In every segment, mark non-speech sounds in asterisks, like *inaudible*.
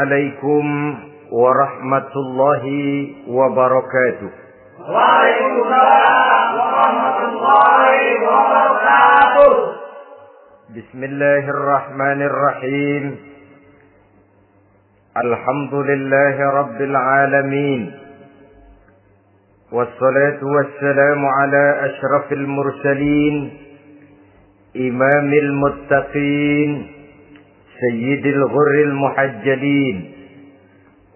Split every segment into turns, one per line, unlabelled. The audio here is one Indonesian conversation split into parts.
عليكم ورحمة الله وبركاته.
وعليكم السلام ورحمة الله وبركاته.
بسم الله الرحمن الرحيم. الحمد لله رب العالمين. والصلاة والسلام على أشرف المرسلين إمام المتقين سيد الغر المحجلين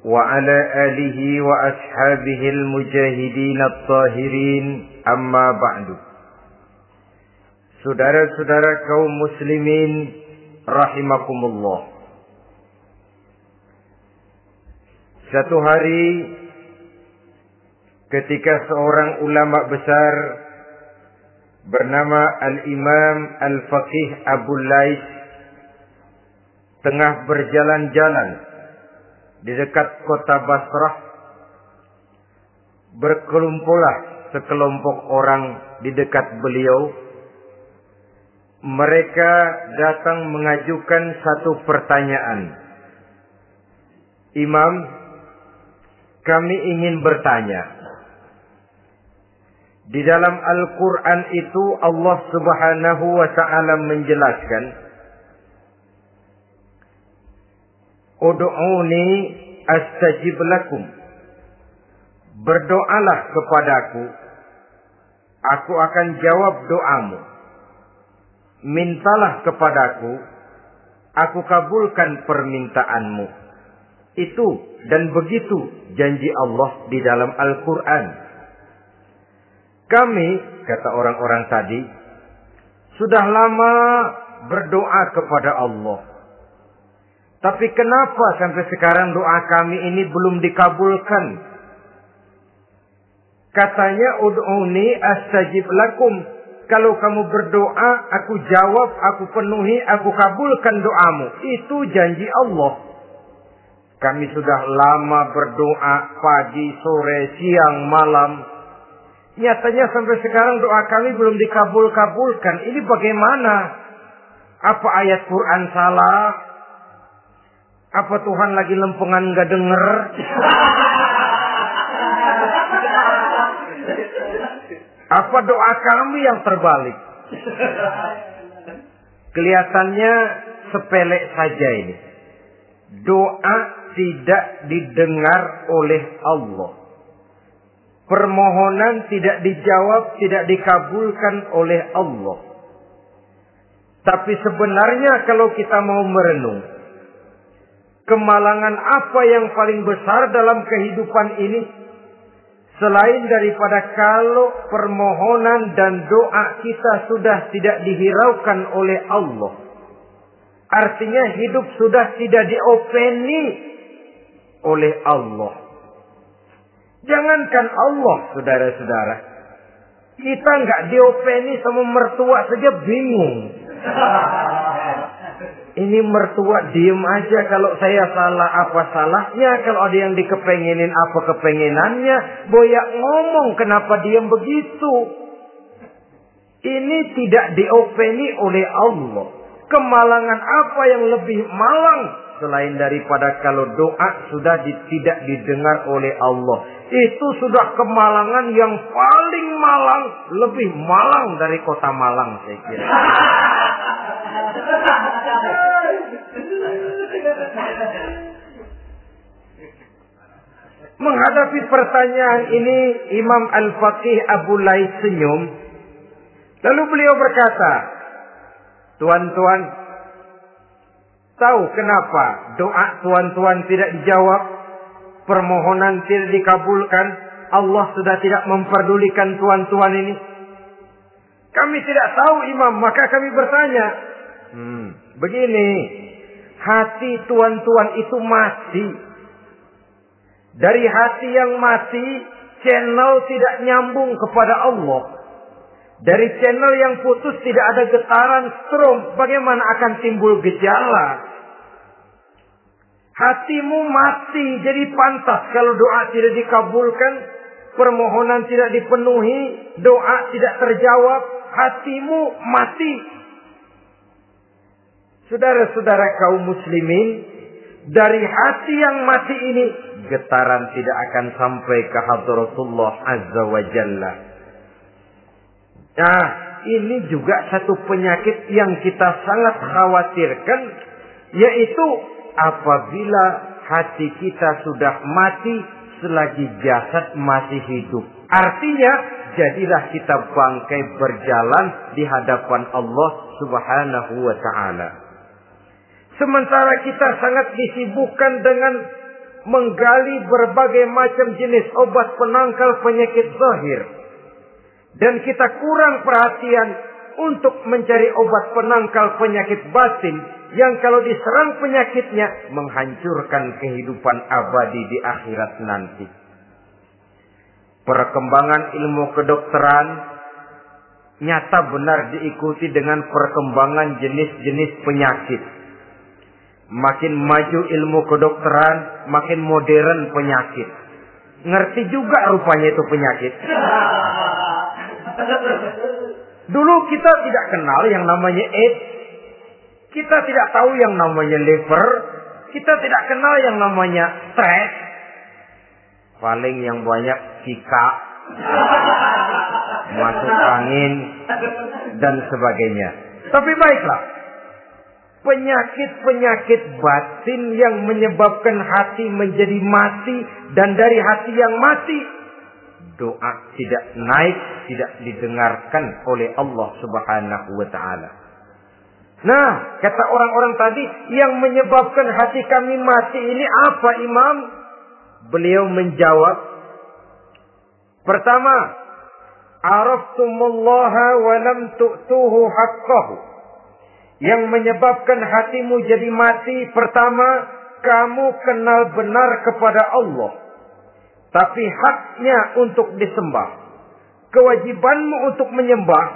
وعلى آله وأصحابه المجاهدين الطاهرين أما بعد Saudara-saudara kaum muslimin rahimakumullah. Satu hari ketika seorang ulama besar bernama Al-Imam Al-Faqih Abu Lais tengah berjalan-jalan di dekat kota Basrah berkelumpulah sekelompok orang di dekat beliau mereka datang mengajukan satu pertanyaan. Imam, kami ingin bertanya. Di dalam Al-Quran itu Allah subhanahu wa ta'ala menjelaskan. Udu'uni astajib lakum. Berdoalah kepadaku. Aku akan jawab doamu mintalah kepadaku, aku kabulkan permintaanmu. Itu dan begitu janji Allah di dalam Al-Quran. Kami, kata orang-orang tadi, sudah lama berdoa kepada Allah. Tapi kenapa sampai sekarang doa kami ini belum dikabulkan? Katanya, Ud'uni astajib lakum kalau kamu berdoa, aku jawab, aku penuhi, aku kabulkan doamu. Itu janji Allah. Kami sudah lama berdoa pagi, sore, siang, malam. Nyatanya sampai sekarang doa kami belum dikabul-kabulkan. Ini bagaimana? Apa ayat Quran salah? Apa Tuhan lagi lempengan nggak denger? Apa doa kami yang terbalik? Kelihatannya sepele saja ini. Doa tidak didengar oleh Allah. Permohonan tidak dijawab, tidak dikabulkan oleh Allah. Tapi sebenarnya kalau kita mau merenung, kemalangan apa yang paling besar dalam kehidupan ini Selain daripada kalau permohonan dan doa kita sudah tidak dihiraukan oleh Allah. Artinya hidup sudah tidak diopeni oleh Allah. Jangankan Allah, saudara-saudara. Kita nggak diopeni sama mertua saja bingung. *laughs* Ini mertua diem aja kalau saya salah apa salahnya. Kalau ada yang dikepengenin apa kepengenannya. Boyak ngomong kenapa diem begitu. Ini tidak diopeni oleh Allah. Kemalangan apa yang lebih malang. Selain daripada kalau doa sudah di, tidak didengar oleh Allah. Itu sudah kemalangan yang paling malang. Lebih malang dari kota Malang saya kira. Menghadapi pertanyaan ini Imam Al-Faqih Abu Lais senyum. Lalu beliau berkata, Tuan-tuan, tahu kenapa doa tuan-tuan tidak dijawab? Permohonan tidak dikabulkan? Allah sudah tidak memperdulikan tuan-tuan ini? Kami tidak tahu imam, maka kami bertanya. Hmm, begini, hati tuan-tuan itu mati. Dari hati yang mati, channel tidak nyambung kepada Allah. Dari channel yang putus tidak ada getaran strom. Bagaimana akan timbul gejala? Hatimu mati, jadi pantas kalau doa tidak dikabulkan, permohonan tidak dipenuhi, doa tidak terjawab, hatimu mati. Saudara-saudara kaum muslimin, dari hati yang mati ini getaran tidak akan sampai ke hadratullah azza wa jalla. Nah, ini juga satu penyakit yang kita sangat khawatirkan yaitu apabila hati kita sudah mati selagi jasad masih hidup. Artinya, jadilah kita bangkai berjalan di hadapan Allah Subhanahu wa taala. Sementara kita sangat disibukkan dengan menggali berbagai macam jenis obat penangkal penyakit zahir. Dan kita kurang perhatian untuk mencari obat penangkal penyakit batin yang kalau diserang penyakitnya menghancurkan kehidupan abadi di akhirat nanti. Perkembangan ilmu kedokteran nyata benar diikuti dengan perkembangan jenis-jenis penyakit. Makin maju ilmu kedokteran, makin modern penyakit. Ngerti juga rupanya itu penyakit. *laughs* Dulu kita tidak kenal yang namanya AIDS. Kita tidak tahu yang namanya liver. Kita tidak kenal yang namanya stres. Paling yang banyak cika, *laughs* masuk angin, dan sebagainya. Tapi baiklah. Penyakit-penyakit batin yang menyebabkan hati menjadi mati dan dari hati yang mati doa tidak naik, tidak didengarkan oleh Allah Subhanahu wa taala. Nah, kata orang-orang tadi yang menyebabkan hati kami mati ini apa, Imam? Beliau menjawab, pertama, araftumullaha wa lam tu'tuhu haqqahu. Yang menyebabkan hatimu jadi mati, pertama, kamu kenal benar kepada Allah tapi haknya untuk disembah. Kewajibanmu untuk menyembah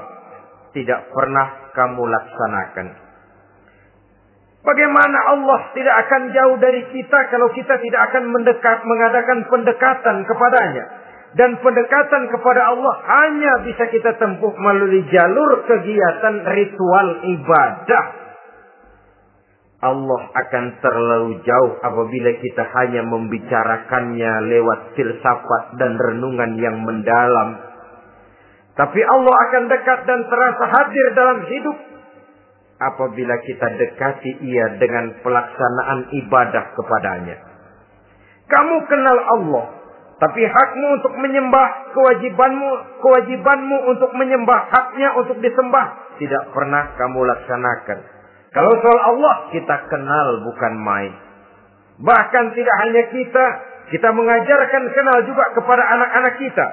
tidak pernah kamu laksanakan. Bagaimana Allah tidak akan jauh dari kita kalau kita tidak akan mendekat mengadakan pendekatan kepadanya. Dan pendekatan kepada Allah hanya bisa kita tempuh melalui jalur kegiatan ritual ibadah Allah akan terlalu jauh apabila kita hanya membicarakannya lewat filsafat dan renungan yang mendalam. Tapi Allah akan dekat dan terasa hadir dalam hidup apabila kita dekati ia dengan pelaksanaan ibadah kepadanya. Kamu kenal Allah, tapi hakmu untuk menyembah, kewajibanmu, kewajibanmu untuk menyembah, haknya untuk disembah tidak pernah kamu laksanakan. Kalau soal Allah kita kenal bukan main. Bahkan tidak hanya kita, kita mengajarkan kenal juga kepada anak-anak kita.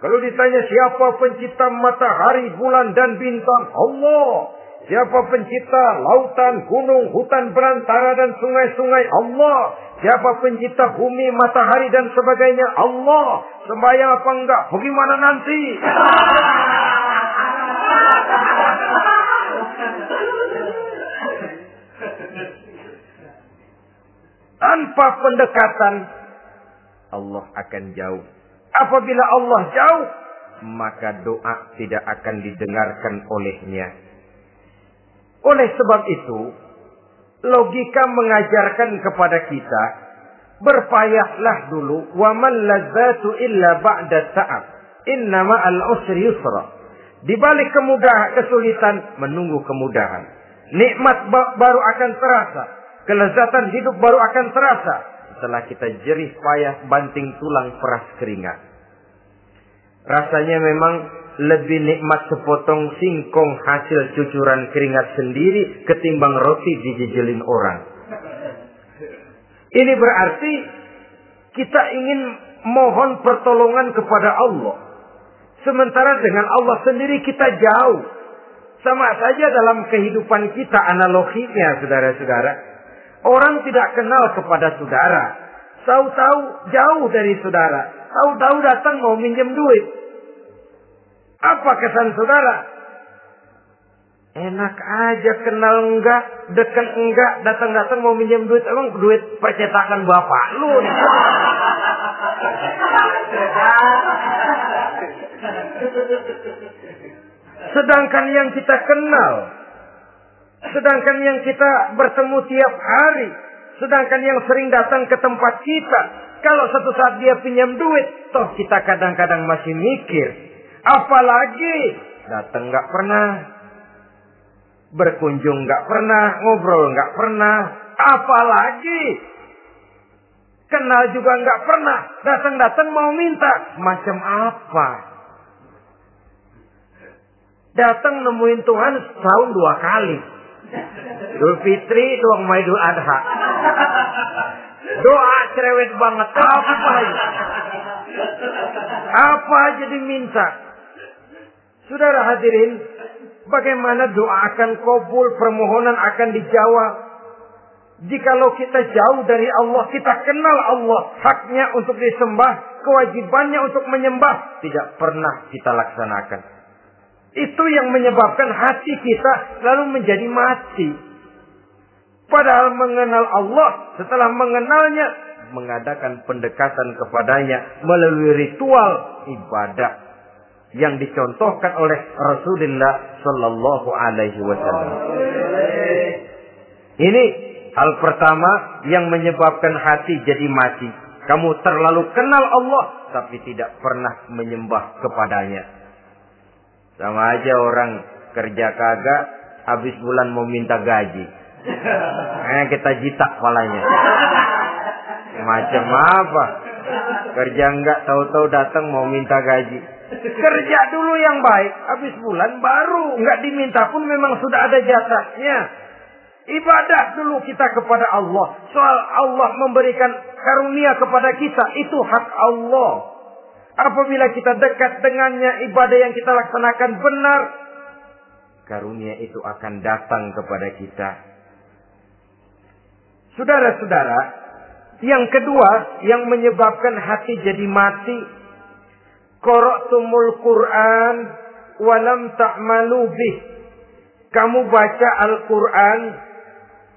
Kalau ditanya siapa pencipta matahari, bulan dan bintang? Allah. Siapa pencipta lautan, gunung, hutan berantara dan sungai-sungai? Allah. Siapa pencipta bumi, matahari dan sebagainya? Allah. Sembahyang apa enggak? Bagaimana nanti? Tanpa pendekatan, Allah akan jauh. Apabila Allah jauh, maka doa tidak akan didengarkan olehnya. Oleh sebab itu, logika mengajarkan kepada kita, berpayahlah dulu, wa man ladzatu illa ba'da ta'ab. Innama al-usri yusra. Di balik kemudahan, kesulitan, menunggu kemudahan. Nikmat baru akan terasa Kelezatan hidup baru akan terasa setelah kita jerih payah banting tulang peras keringat. Rasanya memang lebih nikmat sepotong singkong hasil cucuran keringat sendiri ketimbang roti dijejelin orang. Ini berarti kita ingin mohon pertolongan kepada Allah. Sementara dengan Allah sendiri kita jauh. Sama saja dalam kehidupan kita analoginya saudara-saudara. Orang tidak kenal kepada saudara. Tahu-tahu jauh dari saudara. Tahu-tahu datang mau minjem duit. Apa kesan saudara? Enak aja kenal enggak, dekat enggak, datang-datang mau minjem duit. Emang duit percetakan bapak lu. *laughs* Sedangkan yang kita kenal Sedangkan yang kita bertemu tiap hari, Sedangkan yang sering datang ke tempat kita, kalau satu saat dia pinjam duit, toh kita kadang-kadang masih mikir. Apalagi datang nggak pernah, berkunjung nggak pernah, ngobrol nggak pernah, apalagi kenal juga nggak pernah, datang-datang mau minta, macam apa? Datang nemuin Tuhan setahun dua kali. Idul Fitri, doang Idul Adha. Doa cerewet banget. Apa ya? Apa aja diminta. Saudara hadirin, bagaimana doa akan kabul, permohonan akan dijawab. Jikalau kita jauh dari Allah, kita kenal Allah, haknya untuk disembah, kewajibannya untuk menyembah, tidak pernah kita laksanakan. Itu yang menyebabkan hati kita lalu menjadi mati. Padahal mengenal Allah, setelah mengenalnya, mengadakan pendekatan kepadanya melalui ritual ibadah yang dicontohkan oleh Rasulullah Shallallahu Alaihi Wasallam. Ini hal pertama yang menyebabkan hati jadi mati. Kamu terlalu kenal Allah, tapi tidak pernah menyembah kepadanya. Sama aja orang kerja kagak, habis bulan mau minta gaji. Eh kita jitak palanya. Macam apa? Kerja enggak tahu-tahu datang mau minta gaji. Kerja dulu yang baik, habis bulan baru enggak diminta pun memang sudah ada jatahnya. Ibadah dulu kita kepada Allah. Soal Allah memberikan karunia kepada kita, itu hak Allah. Apabila kita dekat dengannya, ibadah yang kita laksanakan benar, karunia itu akan datang kepada kita. Saudara-saudara, yang kedua yang menyebabkan hati jadi mati, qara'tumul Quran walam ta'malu bih. Kamu baca Al-Quran,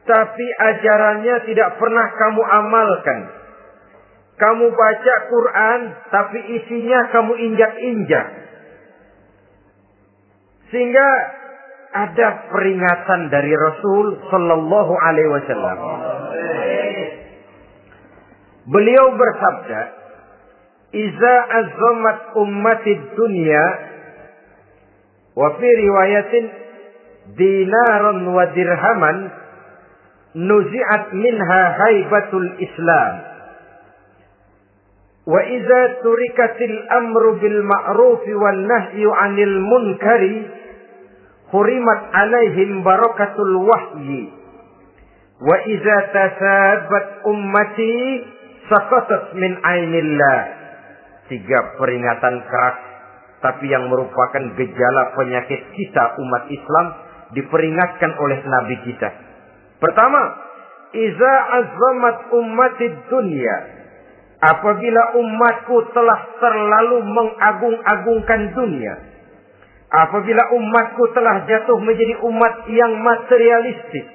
tapi ajarannya tidak pernah kamu amalkan. Kamu baca Quran, tapi isinya kamu injak-injak. Sehingga ada peringatan dari Rasul Sallallahu Alaihi Wasallam. Beliau bersabda, "Iza azamat ummatid dunya wa fi riwayatin dinaran wa dirhaman nuzi'at minha haibatul Islam." Wa iza turikatil amru bil ma'ruf wal nahyu 'anil munkari hurimat alaihim barakatul wahyi. Wa iza tasabat ummati ainillah. Tiga peringatan keras tapi yang merupakan gejala penyakit kita umat Islam diperingatkan oleh Nabi kita. Pertama, iza azamat ummatid dunya. Apabila umatku telah terlalu mengagung-agungkan dunia. Apabila umatku telah jatuh menjadi umat yang materialistis.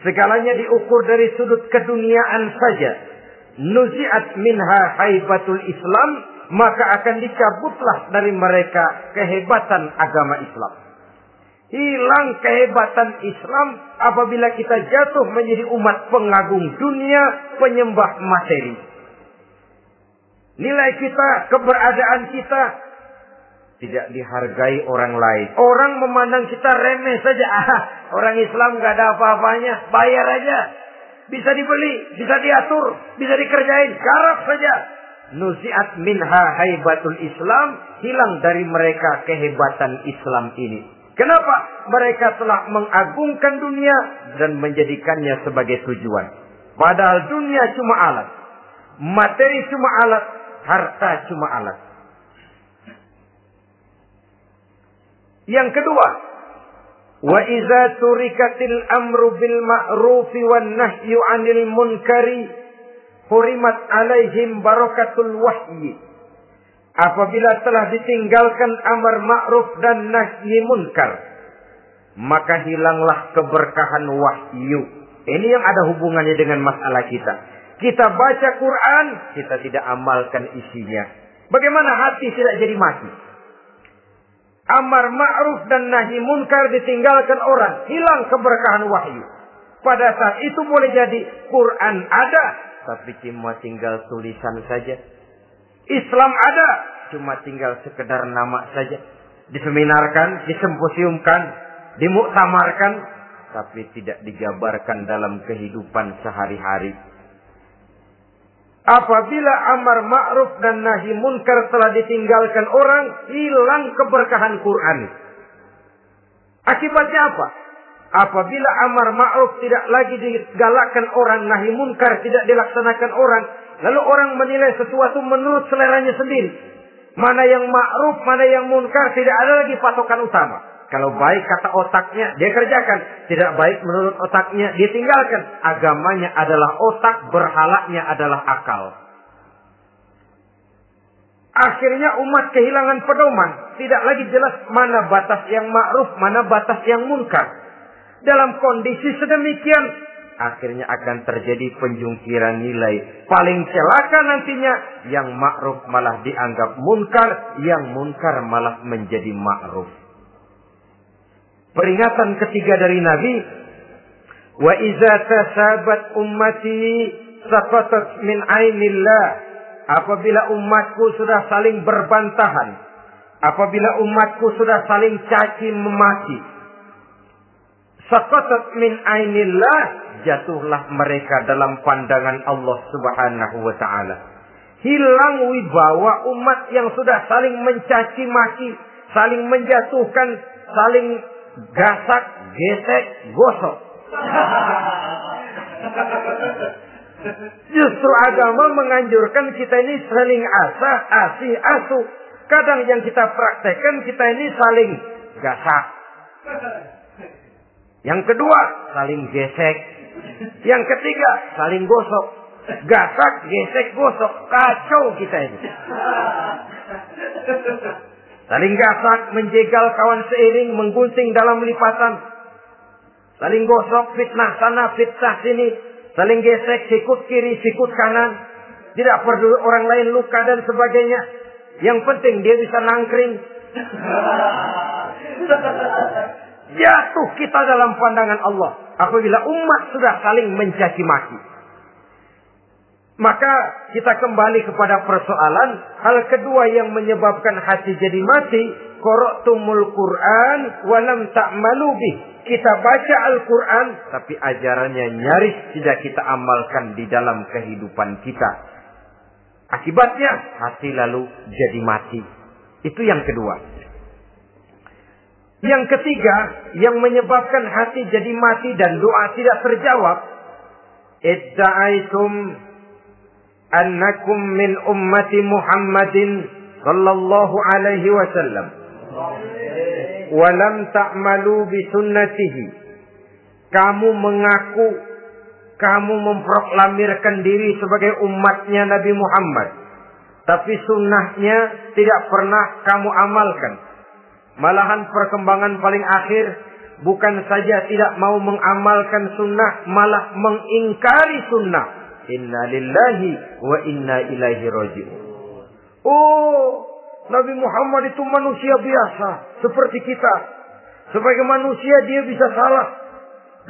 Segalanya diukur dari sudut keduniaan saja nuziat minha haibatul Islam, maka akan dicabutlah dari mereka kehebatan agama Islam. Hilang kehebatan Islam apabila kita jatuh menjadi umat pengagung dunia, penyembah materi. Nilai kita, keberadaan kita tidak dihargai orang lain. Orang memandang kita remeh saja. *laughs* Ah, orang Islam gak ada apa-apanya, bayar aja. Bisa dibeli, bisa diatur, bisa dikerjain. Garap saja. Nusiat minha haibatul Islam. Hilang dari mereka kehebatan Islam ini. Kenapa? Mereka telah mengagungkan dunia dan menjadikannya sebagai tujuan. Padahal dunia cuma alat. Materi cuma alat. Harta cuma alat. Yang kedua, Wa iza turikatil amru bil ma'rufi wan nahyu 'anil munkari hurimat alaihim barakatul wahyi. Apabila telah ditinggalkan amar ma'ruf dan nahi munkar, maka hilanglah keberkahan wahyu. Ini yang ada hubungannya dengan masalah kita. Kita baca Quran, kita tidak amalkan isinya. Bagaimana hati tidak jadi mati? Amar ma'ruf dan nahi munkar ditinggalkan orang. Hilang keberkahan wahyu. Pada saat itu boleh jadi Quran ada, tapi cuma tinggal tulisan saja. Islam ada, cuma tinggal sekedar nama saja. Diseminarkan, disemposiumkan, dimuktamarkan, tapi tidak dijabarkan dalam kehidupan sehari-hari. Apabila amar ma'ruf dan nahi munkar telah ditinggalkan orang, hilang keberkahan Quran. Akibatnya apa? Apabila amar ma'ruf tidak lagi digalakkan orang, nahi munkar tidak dilaksanakan orang, lalu orang menilai sesuatu menurut seleranya sendiri. Mana yang ma'ruf, mana yang munkar, tidak ada lagi patokan utama. Kalau baik kata otaknya, dia kerjakan. Tidak baik menurut otaknya, dia tinggalkan. Agamanya adalah otak, berhalanya adalah akal. Akhirnya umat kehilangan pedoman. Tidak lagi jelas mana batas yang ma'ruf, mana batas yang munkar. Dalam kondisi sedemikian, akhirnya akan terjadi penjungkiran nilai. Paling celaka nantinya, yang ma'ruf malah dianggap munkar, yang munkar malah menjadi ma'ruf. Peringatan ketiga dari Nabi, wa iza tasabat ummati saqatat min ainillah. Apabila umatku sudah saling berbantahan, apabila umatku sudah saling caci memaki, Sakatat min ainillah jatuhlah mereka dalam pandangan Allah Subhanahu wa taala. Hilang wibawa umat yang sudah saling mencaci maki, saling menjatuhkan, saling gasak, gesek, gosok. Justru agama menganjurkan kita ini saling asah, asih, asuh. Kadang yang kita praktekkan kita ini saling gasak. Yang kedua, saling gesek. Yang ketiga, saling gosok. Gasak, gesek, gosok. Kacau kita ini. Saling gasak, menjegal kawan seiring, menggunting dalam lipatan. Saling gosok, fitnah sana, fitnah sini. Saling gesek, sikut kiri, sikut kanan. Tidak perlu orang lain luka dan sebagainya. Yang penting dia bisa nangkring. Jatuh kita dalam pandangan Allah. Apabila umat sudah saling mencaci maki. Maka kita kembali kepada persoalan. Hal kedua yang menyebabkan hati jadi mati. Koroktumul Quran walam ta'malu bih. Kita baca Al-Quran. Tapi ajarannya nyaris tidak kita amalkan di dalam kehidupan kita. Akibatnya hati lalu jadi mati. Itu yang kedua. Yang ketiga, yang menyebabkan hati jadi mati dan doa tidak terjawab. Idda'aitum annakum min ummati Muhammadin sallallahu alaihi wasallam. Walam ta'malu bi sunnatihi. Kamu mengaku, kamu memproklamirkan diri sebagai umatnya Nabi Muhammad. Tapi sunnahnya tidak pernah kamu amalkan Malahan perkembangan paling akhir bukan saja tidak mau mengamalkan sunnah, malah mengingkari sunnah. Inna lillahi wa inna ilaihi raji'un. Oh, Nabi Muhammad itu manusia biasa seperti kita. Sebagai manusia dia bisa salah.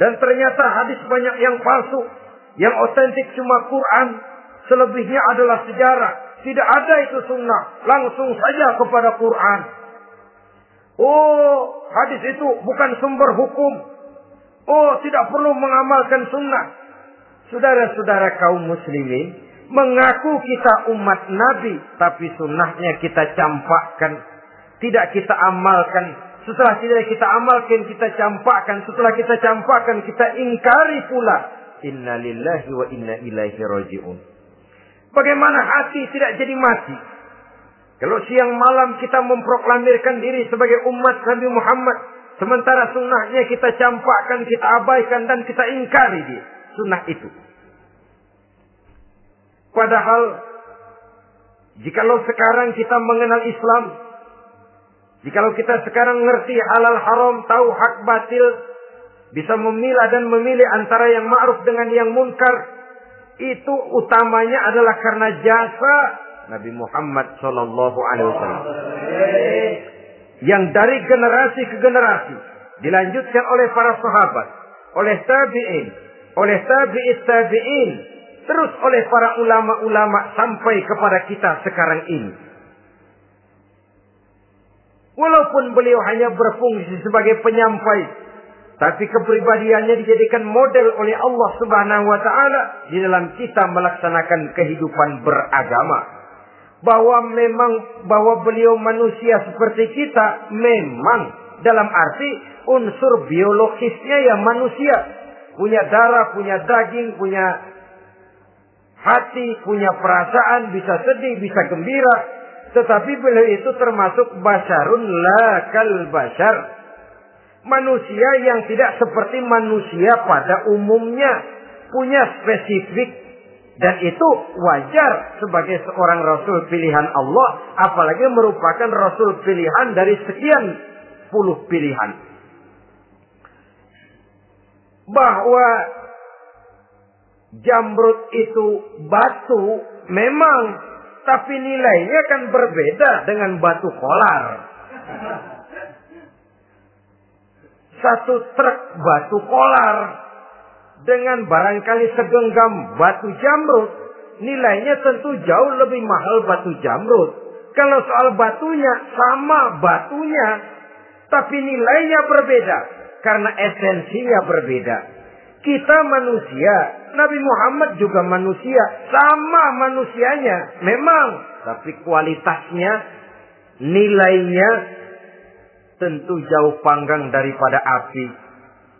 Dan ternyata hadis banyak yang palsu. Yang otentik cuma Quran. Selebihnya adalah sejarah. Tidak ada itu sunnah. Langsung saja kepada Quran. Oh, hadis itu bukan sumber hukum. Oh, tidak perlu mengamalkan sunnah. Saudara-saudara kaum muslimin, mengaku kita umat Nabi, tapi sunnahnya kita campakkan. Tidak kita amalkan. Setelah tidak kita amalkan, kita campakkan. Setelah kita campakkan, kita ingkari pula. Inna lillahi wa inna ilaihi raji'un. Bagaimana hati tidak jadi mati? Kalau siang malam kita memproklamirkan diri sebagai umat Nabi Muhammad. Sementara sunnahnya kita campakkan, kita abaikan dan kita ingkari dia. Sunnah itu. Padahal jikalau sekarang kita mengenal Islam, jikalau kita sekarang ngerti halal haram, tahu hak batil, bisa memilah dan memilih antara yang ma'ruf dengan yang munkar, itu utamanya adalah karena jasa Nabi Muhammad Shallallahu Alaihi Wasallam yang dari generasi ke generasi dilanjutkan oleh para sahabat oleh tabi'in, oleh tabi'it tabi'in, terus oleh para ulama-ulama sampai kepada kita sekarang ini. Walaupun beliau hanya berfungsi sebagai penyampai, tapi kepribadiannya dijadikan model oleh Allah Subhanahu wa taala di dalam kita melaksanakan kehidupan beragama. Bahwa memang bahwa beliau manusia seperti kita memang dalam arti unsur biologisnya ya manusia, punya darah, punya daging, punya hati, punya perasaan, bisa sedih, bisa gembira, tetapi beliau itu termasuk basarun lakal basar. Manusia yang tidak seperti manusia pada umumnya. Punya spesifik. Dan itu wajar sebagai seorang Rasul pilihan Allah. Apalagi merupakan Rasul pilihan dari sekian puluh pilihan. Bahwa jamrut itu batu memang tapi nilainya kan berbeda dengan batu kolar. Satu truk batu kolar dengan barangkali segenggam batu jamrut, nilainya tentu jauh lebih mahal batu jamrut. Kalau soal batunya sama batunya, tapi nilainya berbeda karena esensinya berbeda. Kita manusia, Nabi Muhammad juga manusia, sama manusianya, memang, tapi kualitasnya, nilainya tentu jauh panggang daripada api.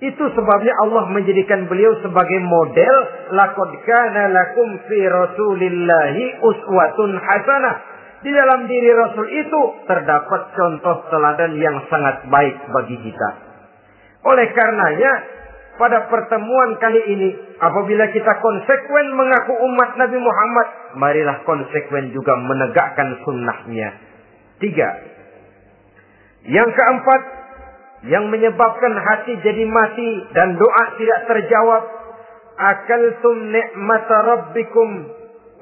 Itu sebabnya Allah menjadikan beliau sebagai model laqad kana lakum fi rasulillahi uswatun hasanah. Di dalam diri Rasul itu terdapat contoh teladan yang sangat baik bagi kita. Oleh karenanya, pada pertemuan kali ini, apabila kita konsekuen mengaku umat Nabi Muhammad, marilah konsekuen juga menegakkan sunnahnya. Tiga. Yang keempat, yang menyebabkan hati jadi mati dan doa tidak terjawab. Akaltum ni'mata rabbikum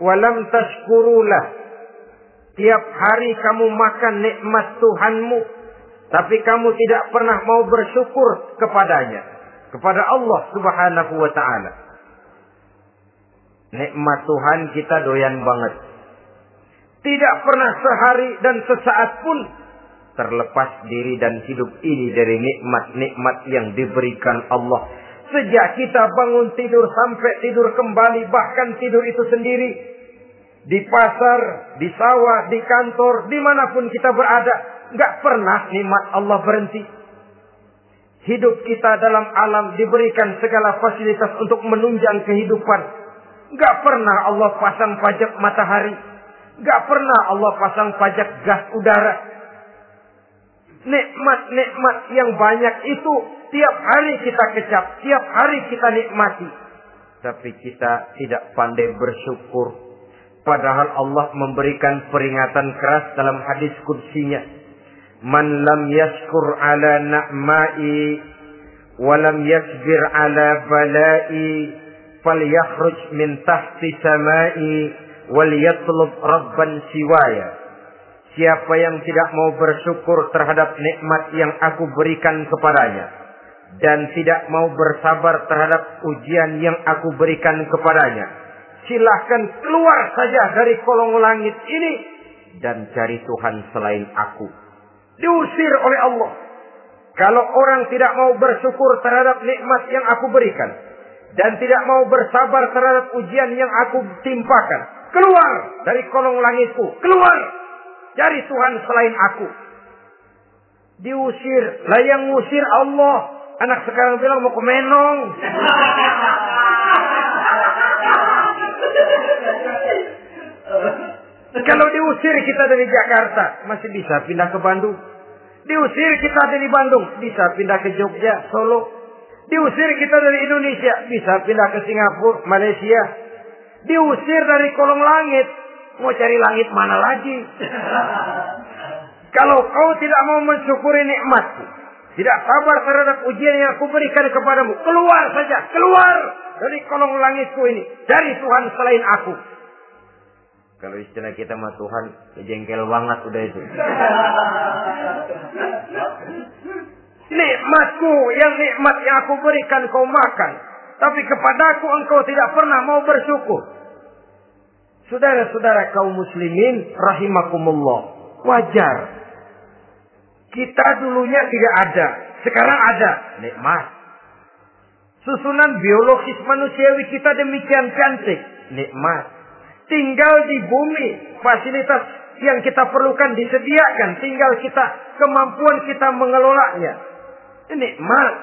walam tashkurulah. Tiap hari kamu makan nikmat Tuhanmu, tapi kamu tidak pernah mau bersyukur kepadanya. Kepada Allah subhanahu wa ta'ala. Nikmat Tuhan kita doyan banget. Tidak pernah sehari dan sesaat pun terlepas diri dan hidup ini dari nikmat-nikmat yang diberikan Allah. Sejak kita bangun tidur sampai tidur kembali, bahkan tidur itu sendiri. Di pasar, di sawah, di kantor, di mana pun kita berada. Nggak pernah nikmat Allah berhenti. Hidup kita dalam alam diberikan segala fasilitas untuk menunjang kehidupan. Nggak pernah Allah pasang pajak matahari. Nggak pernah Allah pasang pajak gas udara nikmat-nikmat yang banyak itu tiap hari kita kecap, tiap hari kita nikmati. Tapi kita tidak pandai bersyukur. Padahal Allah memberikan peringatan keras dalam hadis kursinya. Man lam yashkur ala na'ma'i walam yasbir ala bala'i falyakhruj min tahti sama'i wal yatlub rabban siwaya. Siapa yang tidak mau bersyukur terhadap nikmat yang aku berikan kepadanya. Dan tidak mau bersabar terhadap ujian yang aku berikan kepadanya. Silahkan keluar saja dari kolong langit ini. Dan cari Tuhan selain aku. Diusir oleh Allah. Kalau orang tidak mau bersyukur terhadap nikmat yang aku berikan. Dan tidak mau bersabar terhadap ujian yang aku timpakan. Keluar dari kolong langitku. Keluar Cari Tuhan selain aku. Diusir. Lah yang ngusir Allah. Anak sekarang bilang mau ke Menong. *laughs* Kalau diusir kita dari Jakarta, masih bisa pindah ke Bandung. Diusir kita dari Bandung, bisa pindah ke Jogja, Solo. Diusir kita dari Indonesia, bisa pindah ke Singapura, Malaysia. Diusir dari kolong langit, Mau cari langit mana lagi? *laughs* Kalau kau tidak mau mensyukuri nikmatku, tidak sabar terhadap ujian yang aku berikan kepadamu, keluar saja, keluar dari kolong langitku ini, dari Tuhan selain aku. Kalau istilah kita mah Tuhan, jengkel banget udah itu. Nikmatku yang nikmat yang aku berikan kau makan. Tapi kepadaku engkau tidak pernah mau bersyukur. Saudara-saudara kaum muslimin rahimakumullah. Wajar. Kita dulunya tidak ada. Sekarang ada. Nikmat. Susunan biologis manusiawi kita demikian cantik. Nikmat. Tinggal di bumi. Fasilitas yang kita perlukan disediakan. Tinggal kita, kemampuan kita mengelolanya. Nikmat.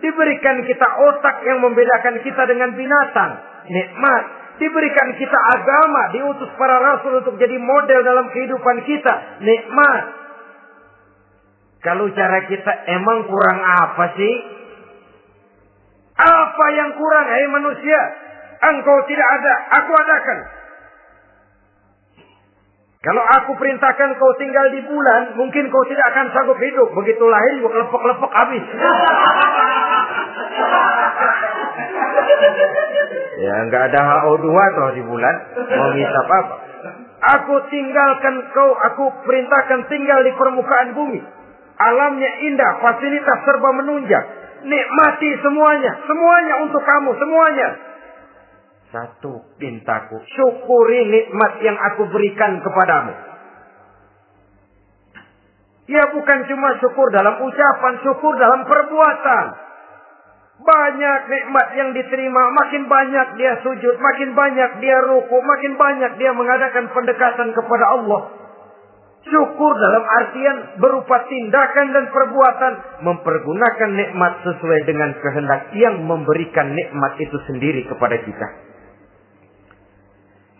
Diberikan kita otak yang membedakan kita dengan binatang. Nikmat. Diberikan kita agama. Diutus para rasul untuk jadi model dalam kehidupan kita. Nikmat. Kalau cara kita emang kurang apa sih? Apa yang kurang, hei manusia? Engkau tidak ada, aku adakan. Kalau aku perintahkan kau tinggal di bulan, mungkin kau tidak akan sanggup hidup. Begitu lahir juga kelepok-kelepok habis. *laughs* ya nggak ada HO2 toh di bulan. Mau ngisap apa? Aku tinggalkan kau, aku perintahkan tinggal di permukaan bumi. Alamnya indah, fasilitas serba menunjang. Nikmati semuanya, semuanya untuk kamu, semuanya. Satu pintaku, syukuri nikmat yang aku berikan kepadamu. Ya bukan cuma syukur dalam ucapan, syukur dalam perbuatan. Banyak nikmat yang diterima, makin banyak dia sujud, makin banyak dia ruku, makin banyak dia mengadakan pendekatan kepada Allah. Syukur dalam artian berupa tindakan dan perbuatan mempergunakan nikmat sesuai dengan kehendak yang memberikan nikmat itu sendiri kepada kita.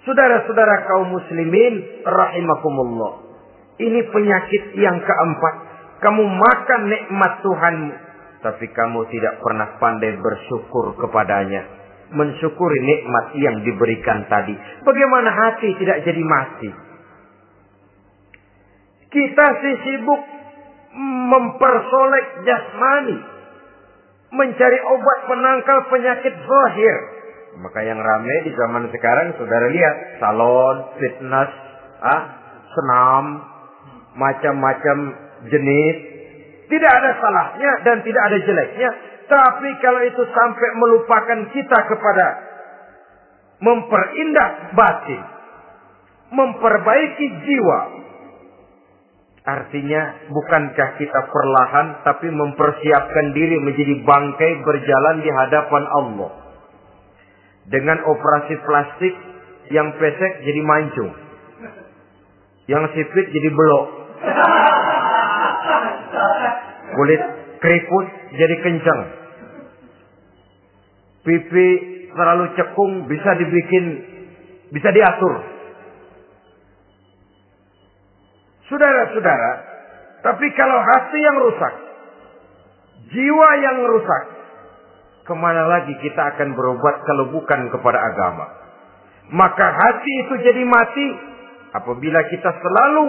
Saudara-saudara kaum muslimin rahimakumullah. Ini penyakit yang keempat. Kamu makan nikmat Tuhanmu. Tapi kamu tidak pernah pandai bersyukur kepadanya. Mensyukuri nikmat yang diberikan tadi. Bagaimana hati tidak jadi mati. Kita sih sibuk mempersolek jasmani. Mencari obat penangkal penyakit zahir maka yang ramai di zaman sekarang saudara lihat salon, fitness, ah, senam, macam-macam jenis. Tidak ada salahnya dan tidak ada jeleknya. Tapi kalau itu sampai melupakan kita kepada memperindah batin, memperbaiki jiwa. Artinya bukankah kita perlahan tapi mempersiapkan diri menjadi bangkai berjalan di hadapan Allah dengan operasi plastik yang pesek jadi mancung. Yang sipit jadi belok. Kulit keriput jadi kencang. Pipi terlalu cekung bisa dibikin, bisa diatur. Saudara-saudara, tapi kalau hati yang rusak, jiwa yang rusak, Ke mana lagi kita akan berobat kalau bukan kepada agama? Maka hati itu jadi mati apabila kita selalu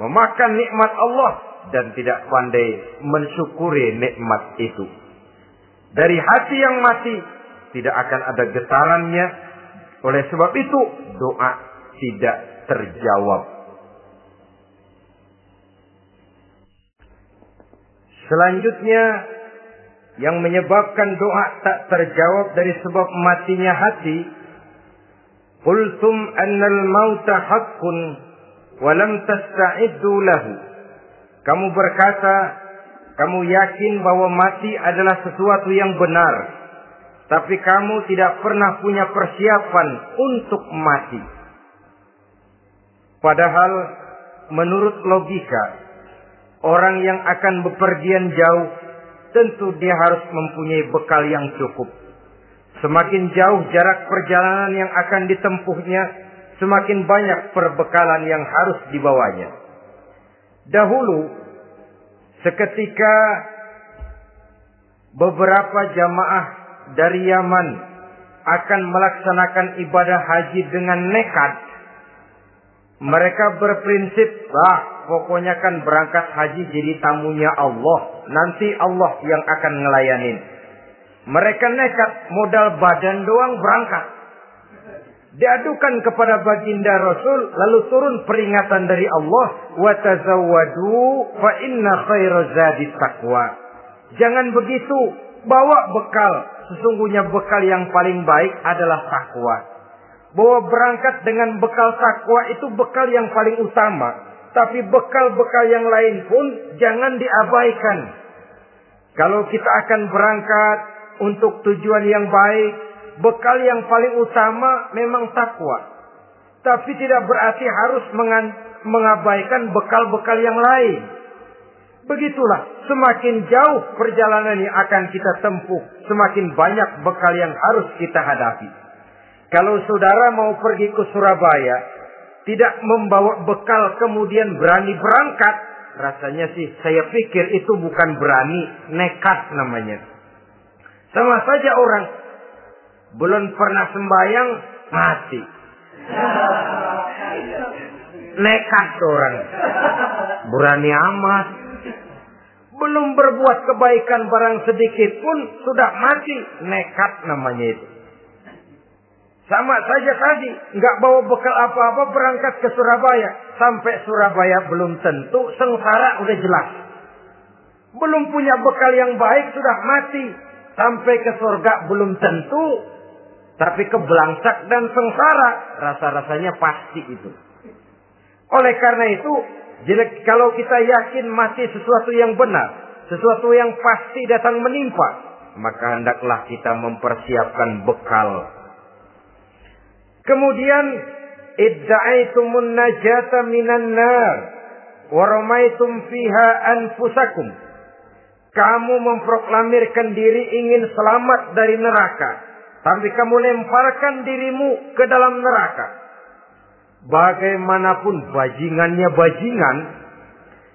memakan nikmat Allah dan tidak pandai mensyukuri nikmat itu. Dari hati yang mati tidak akan ada getarannya. Oleh sebab itu doa tidak terjawab. Selanjutnya yang menyebabkan doa tak terjawab dari sebab matinya hati. Qultum annal mauta haqqun wa lam tasta'iddu lahu. Kamu berkata kamu yakin bahwa mati adalah sesuatu yang benar. Tapi kamu tidak pernah punya persiapan untuk mati. Padahal menurut logika orang yang akan bepergian jauh tentu dia harus mempunyai bekal yang cukup. Semakin jauh jarak perjalanan yang akan ditempuhnya, semakin banyak perbekalan yang harus dibawanya. Dahulu, seketika beberapa jamaah dari Yaman akan melaksanakan ibadah haji dengan nekat, mereka berprinsip, bah, pokoknya kan berangkat haji jadi tamunya Allah. Nanti Allah yang akan ngelayanin. Mereka nekat modal badan doang berangkat. Diadukan kepada baginda Rasul lalu turun peringatan dari Allah wa tazawwadu fa inna zadi. Jangan begitu. Bawa bekal. Sesungguhnya bekal yang paling baik adalah takwa. Bahwa berangkat dengan bekal takwa itu bekal yang paling utama. Tapi bekal-bekal yang lain pun jangan diabaikan. Kalau kita akan berangkat untuk tujuan yang baik, bekal yang paling utama memang takwa. Tapi tidak berarti harus mengabaikan bekal-bekal yang lain. Begitulah, semakin jauh perjalanan yang akan kita tempuh, semakin banyak bekal yang harus kita hadapi. Kalau saudara mau pergi ke Surabaya, tidak membawa bekal kemudian berani berangkat, rasanya sih saya pikir itu bukan berani, nekat namanya. Sama saja orang belum pernah sembahyang mati. Nekat orang. Berani amat. Belum berbuat kebaikan barang sedikit pun sudah mati. Nekat namanya itu. Sama saja tadi. Nggak bawa bekal apa-apa berangkat ke Surabaya. Sampai Surabaya belum tentu. Sengsara udah jelas. Belum punya bekal yang baik sudah mati. Sampai ke surga belum tentu. Tapi kebelangsak dan sengsara. Rasa-rasanya pasti itu. Oleh karena itu, kalau kita yakin masih sesuatu yang benar, sesuatu yang pasti datang menimpa, maka hendaklah kita mempersiapkan bekal. Kemudian, idda'aitumun najata minan nar, waramaitum fiha anfusakum. Kamu memproklamirkan diri ingin selamat dari neraka. Tapi kamu lemparkan dirimu ke dalam neraka bagaimanapun bajingannya bajingan,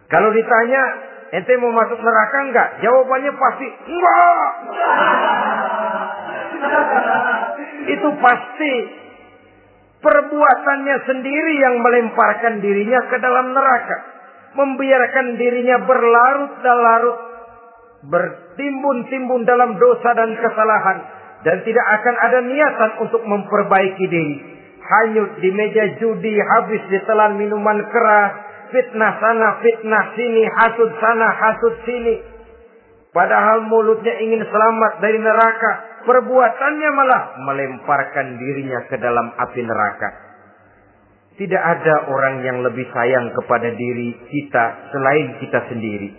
kalau ditanya, ente mau masuk neraka enggak? Jawabannya pasti enggak. *laughs* Itu pasti perbuatannya sendiri yang melemparkan dirinya ke dalam neraka. Membiarkan dirinya berlarut-larut, bertimbun-timbun dalam dosa dan kesalahan. Dan tidak akan ada niatan untuk memperbaiki diri hanyut di meja judi, habis ditelan minuman keras, fitnah sana, fitnah sini, hasud sana, hasud sini. Padahal mulutnya ingin selamat dari neraka, perbuatannya malah melemparkan dirinya ke dalam api neraka. Tidak ada orang yang lebih sayang kepada diri kita selain kita sendiri.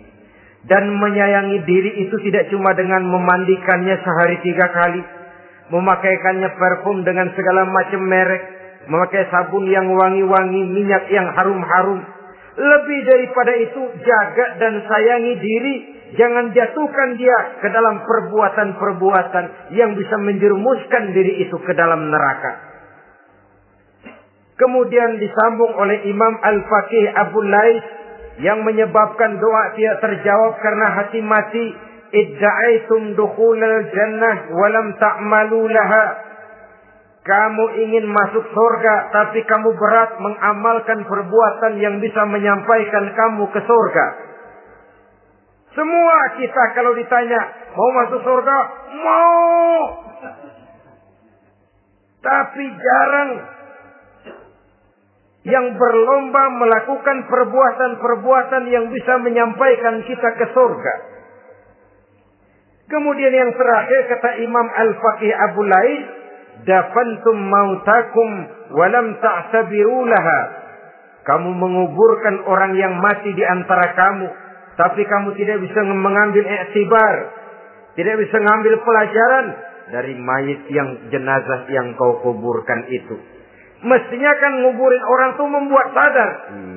Dan menyayangi diri itu tidak cuma dengan memandikannya sehari tiga kali. Memakaikannya parfum dengan segala macam merek memakai sabun yang wangi-wangi, minyak yang harum-harum. Lebih daripada itu, jaga dan sayangi diri. Jangan jatuhkan dia ke dalam perbuatan-perbuatan yang bisa menjerumuskan diri itu ke dalam neraka. Kemudian disambung oleh Imam Al-Faqih Abu Lais yang menyebabkan doa tidak terjawab karena hati mati. Idda'aitum dukhulal jannah walam ta'malu laha. Kamu ingin masuk surga, tapi kamu berat mengamalkan perbuatan yang bisa menyampaikan kamu ke surga. Semua kita kalau ditanya, mau masuk surga? Mau. Tapi jarang yang berlomba melakukan perbuatan-perbuatan yang bisa menyampaikan kita ke surga. Kemudian yang terakhir kata Imam Al-Faqih Abu Laid, dafantum mautakum walam ta'tabiru laha. Kamu menguburkan orang yang mati di antara kamu, tapi kamu tidak bisa mengambil iktibar, tidak bisa mengambil pelajaran dari mayit yang jenazah yang kau kuburkan itu. Mestinya kan nguburin orang tuh membuat sadar.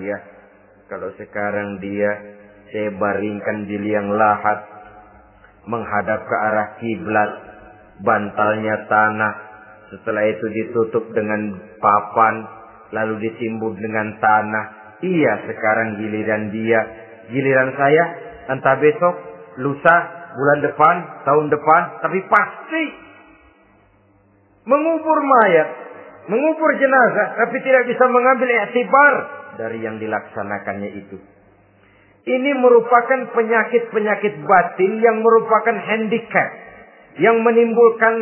Iya. Kalau sekarang dia saya baringkan di liang lahat menghadap ke arah kiblat, bantalnya tanah, setelah itu ditutup dengan papan, lalu ditimbun dengan tanah. Iya, sekarang giliran dia, giliran saya, entah besok, lusa, bulan depan, tahun depan, tapi pasti mengubur mayat, mengubur jenazah, tapi tidak bisa mengambil iktibar dari yang dilaksanakannya itu. Ini merupakan penyakit-penyakit batin yang merupakan handicap yang menimbulkan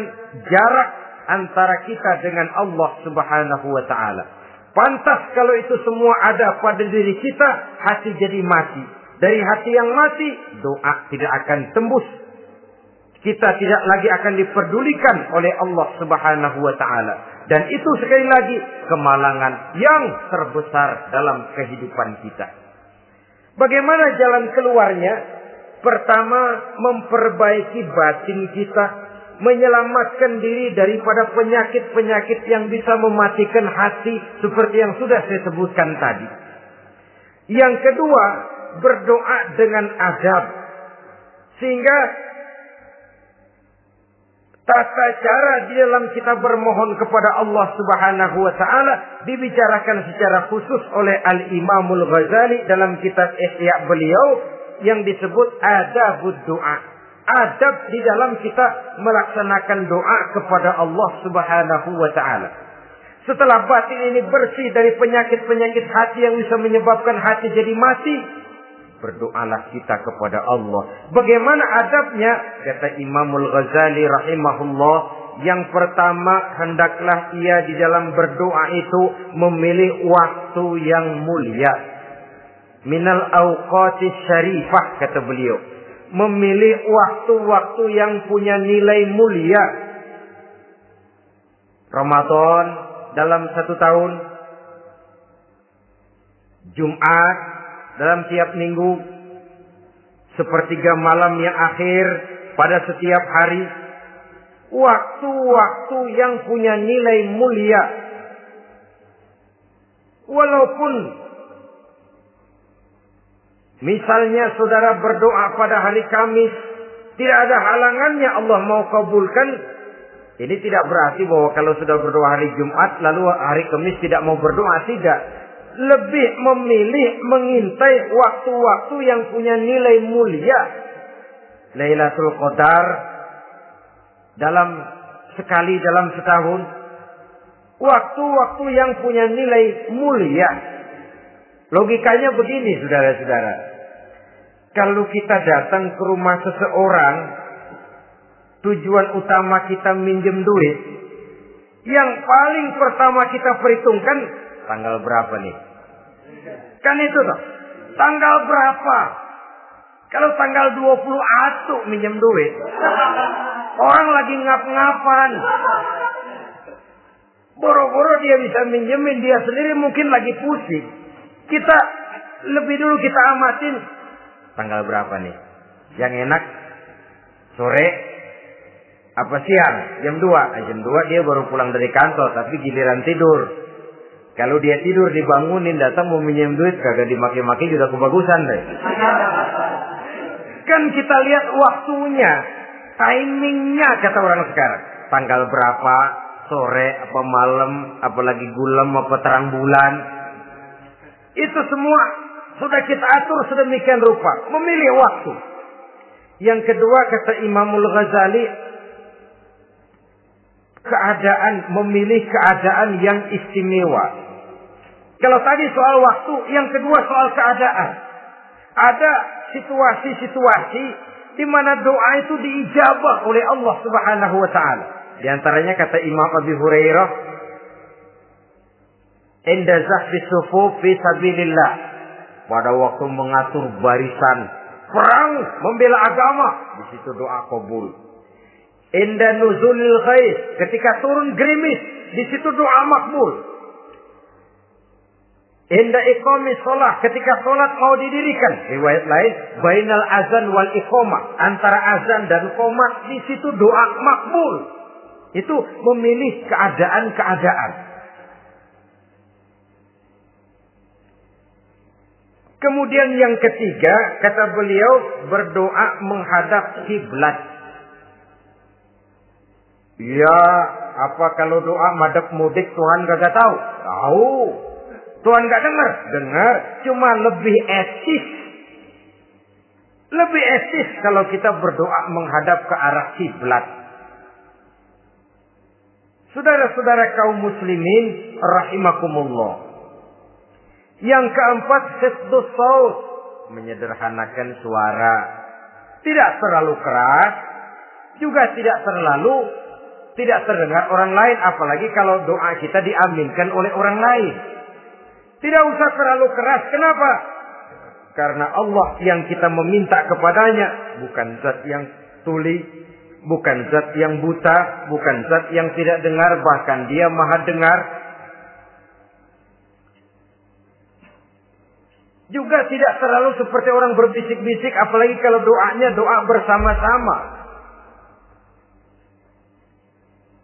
jarak antara kita dengan Allah Subhanahu wa taala. Pantas kalau itu semua ada pada diri kita, hati jadi mati. dari hati yang mati, doa tidak akan tembus. Kita tidak lagi akan diperdulikan oleh Allah Subhanahu wa taala. Dan itu sekali lagi kemalangan yang terbesar dalam kehidupan kita. Bagaimana jalan keluarnya? Pertama, memperbaiki batin kita, menyelamatkan diri daripada penyakit-penyakit yang bisa mematikan hati seperti yang sudah saya sebutkan tadi. Yang kedua, berdoa dengan adab. Sehingga tata cara di dalam kita bermohon kepada Allah Subhanahu wa taala dibicarakan secara khusus oleh Al Imamul Ghazali dalam kitab Ihya beliau yang disebut adabud doa. Adab di dalam kita melaksanakan doa kepada Allah Subhanahu wa taala. Setelah batin ini bersih dari penyakit-penyakit hati yang bisa menyebabkan hati jadi mati, berdoalah kita kepada Allah. Bagaimana adabnya? Kata Imamul Ghazali rahimahullah, yang pertama hendaklah ia di dalam berdoa itu memilih waktu yang mulia. Minal awqati syarifah kata beliau. Memilih waktu-waktu yang punya nilai mulia. Ramadan dalam satu tahun. Jumat dalam tiap minggu. Sepertiga malam yang akhir pada setiap hari. Waktu-waktu yang punya nilai mulia. Walaupun misalnya saudara berdoa pada hari Kamis, tidak ada halangannya Allah mau kabulkan. Ini tidak berarti bahwa kalau sudah berdoa hari Jumat lalu hari Kamis tidak mau berdoa, tidak. Lebih memilih mengintai waktu-waktu yang punya nilai mulia. Lailatul Qadar dalam sekali dalam setahun waktu-waktu yang punya nilai mulia. Logikanya begini, saudara-saudara. Kalau kita datang ke rumah seseorang, tujuan utama kita minjem duit, yang paling pertama kita perhitungkan tanggal berapa nih? Kan itu toh. Tanggal berapa? Kalau tanggal 20 atu minjem duit. Orang lagi ngap-ngapan. Boro-boro dia bisa minjemin dia sendiri mungkin lagi pusing. Kita lebih dulu kita amatin tanggal berapa nih? Yang enak sore apa siang? Jam 2. Nah, jam 2 dia baru pulang dari kantor tapi giliran tidur. Kalau dia tidur dibangunin datang mau minjem duit kagak dimaki-maki juga kebagusan deh. Kan kita lihat waktunya, timingnya kata orang sekarang. Tanggal berapa, sore, apa malam, apalagi gulam, apa terang bulan. Itu semua sudah kita atur sedemikian rupa. Memilih waktu. Yang kedua kata Imamul Ghazali. Keadaan, memilih keadaan yang istimewa. Kalau tadi soal waktu, yang kedua soal keadaan. Ada situasi-situasi di mana doa itu diijabah oleh Allah Subhanahu wa taala. Di antaranya kata Imam Abi Hurairah, "Inda zahfi sufuf fi sabilillah." Pada waktu mengatur barisan perang membela agama, di situ doa kabul. Inda nuzulil ghais, ketika turun gerimis, di situ doa makbul. Inda iqamis sholat. Ketika sholat mau didirikan. Riwayat lain. Bainal azan wal iqamah. Antara azan dan qomat. Di situ doa makbul. Itu memilih keadaan-keadaan. Kemudian yang ketiga. Kata beliau. Berdoa menghadap kiblat. Ya. Apa kalau doa madep mudik Tuhan gak tahu? Tahu. Tuhan gak dengar? Dengar. Cuma lebih etis. Lebih etis kalau kita berdoa menghadap ke arah kiblat. Saudara-saudara kaum muslimin rahimakumullah. Yang keempat hifdus saut, menyederhanakan suara. Tidak terlalu keras, juga tidak terlalu tidak terdengar orang lain apalagi kalau doa kita diaminkan oleh orang lain. Tidak usah terlalu keras. Kenapa? Karena Allah yang kita meminta kepadanya bukan zat yang tuli, bukan zat yang buta, bukan zat yang tidak dengar, bahkan dia maha dengar. Juga tidak terlalu seperti orang berbisik-bisik, apalagi kalau doanya doa bersama-sama.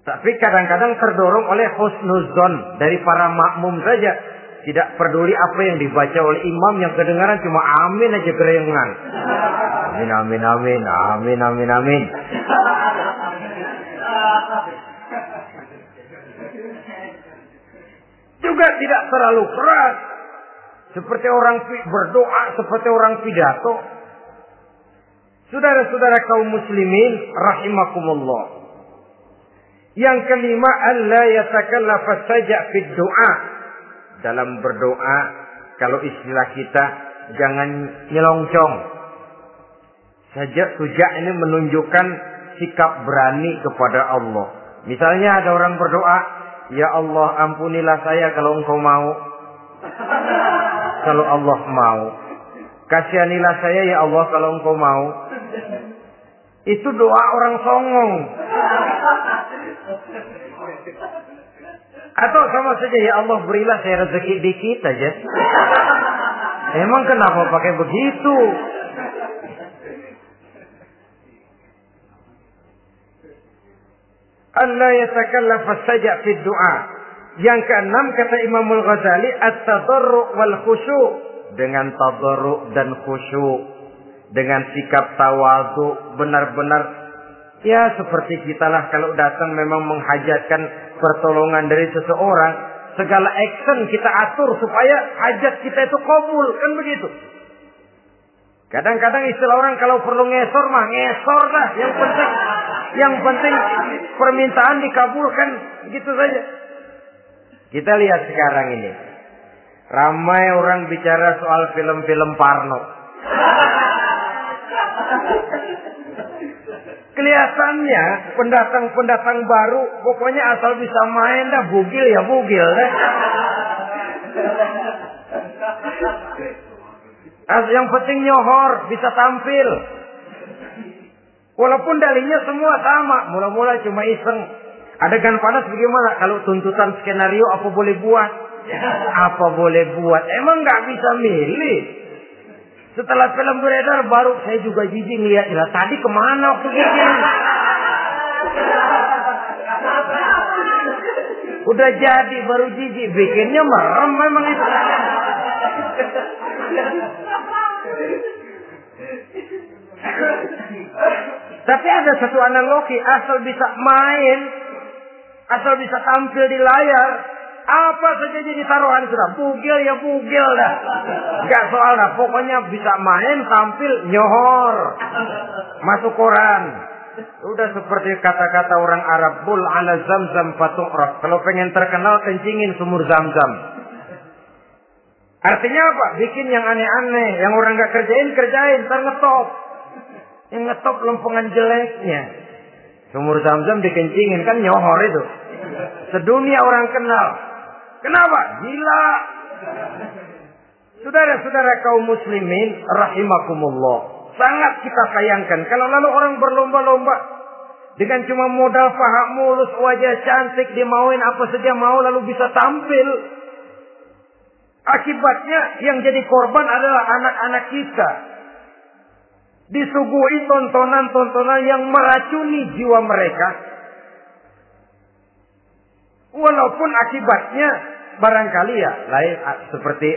Tapi kadang-kadang terdorong oleh husnuzon dari para makmum saja. Tidak peduli apa yang dibaca oleh imam yang kedengaran cuma amin aja kerengan. Amin, amin, amin, amin, amin, amin. Juga tidak terlalu keras. Seperti orang berdoa, seperti orang pidato. Saudara-saudara kaum muslimin, rahimakumullah. Yang kelima, Allah yatakallafa saja fid doa. Dalam berdoa, kalau istilah kita, jangan nyelongcong. Saja sujak ini menunjukkan sikap berani kepada Allah. Misalnya ada orang berdoa, Ya Allah ampunilah saya kalau engkau mau. Kalau Allah mau. Kasihanilah saya ya Allah kalau engkau mau. Itu doa orang songong. Atau sama saja ya Allah berilah saya rezeki dikit aja. Emang kenapa pakai begitu? Allah yatakallafa saja fi doa. Yang keenam kata Imam Al-Ghazali at-tadarru wal khusyu. Dengan tadarru dan khusyu. Dengan sikap tawadhu benar-benar. Ya seperti kita lah kalau datang memang menghajatkan pertolongan dari seseorang. Segala action kita atur supaya hajat kita itu kabul kan begitu? Kadang-kadang istilah orang kalau perlu ngesor mah ngesor lah. Yang penting yang penting permintaan dikabulkan gitu saja kita lihat sekarang ini ramai orang bicara soal film-film Parno Kelihatannya pendatang-pendatang baru pokoknya asal bisa main dah bugil ya bugil dah. As yang penting nyohor bisa tampil. Walaupun dalinya semua sama, mula-mula cuma iseng. Adegan panas bagaimana? Kalau tuntutan skenario apa boleh buat? Apa boleh buat? Emang nggak bisa milih. Setelah film beredar baru saya juga jijik lihat lah tadi ke mana waktu bikin. Udah jadi baru jijik bikinnya merem memang itu. Tapi ada satu analogi asal bisa main, asal bisa tampil di layar, apa saja jadi taruhan sudah. Bugil ya bugil dah. Gak soal dah. Pokoknya bisa main, tampil, nyohor. Masuk koran. Udah seperti kata-kata orang Arab. Bul ala zamzam fatu'raf. Kalau pengen terkenal, kencingin sumur zamzam. Artinya apa? Bikin yang aneh-aneh. Yang orang gak kerjain, kerjain. Ntar ngetop. Yang ngetop lempengan jeleknya. Sumur zamzam dikencingin. Kan nyohor itu. Sedunia orang kenal. Kenapa? Gila. Saudara-saudara kaum muslimin rahimakumullah. Sangat kita sayangkan kalau lalu orang berlomba-lomba dengan cuma modal pahak mulus, wajah cantik, dimauin apa saja mau lalu bisa tampil. Akibatnya yang jadi korban adalah anak-anak kita. Disuguhi tontonan-tontonan yang meracuni jiwa mereka Walaupun akibatnya barangkali ya lain seperti